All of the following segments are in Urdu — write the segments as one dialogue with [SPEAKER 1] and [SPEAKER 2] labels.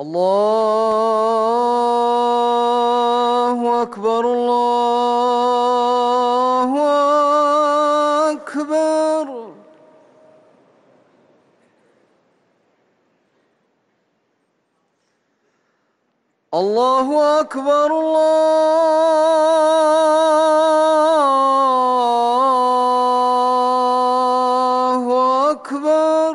[SPEAKER 1] الله أكبر الله أكبر الله أكبر الله أكبر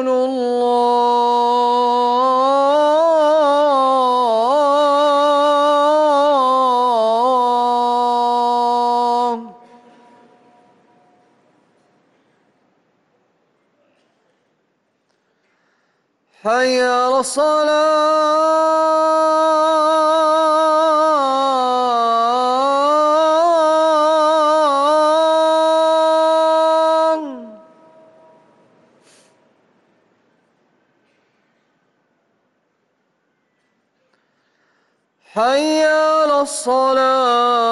[SPEAKER 1] حي على الصلاة. حي على الصلاة.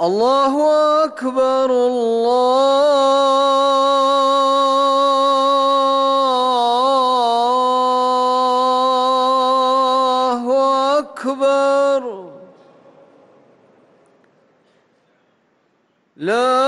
[SPEAKER 1] الله أكبر الله أكبر لا